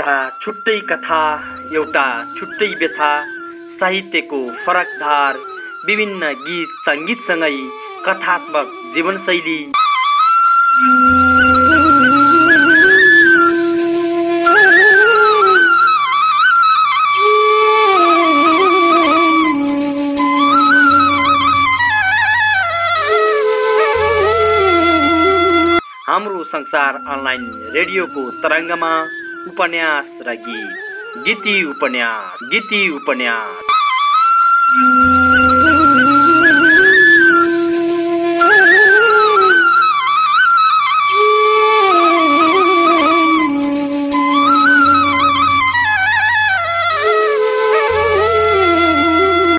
एउटा छुट्टै कथा एउटा छुट्टै व्यथा साहित्यको फरक धार विभिन्न गीत सङ्गीतसँगै कथात्मक जीवनशैली। हाम्रो संसार अनलाइन रेडियोको तरङ्गमा उपन्यास र गीत गीति उपन्यास गीति उपन्यास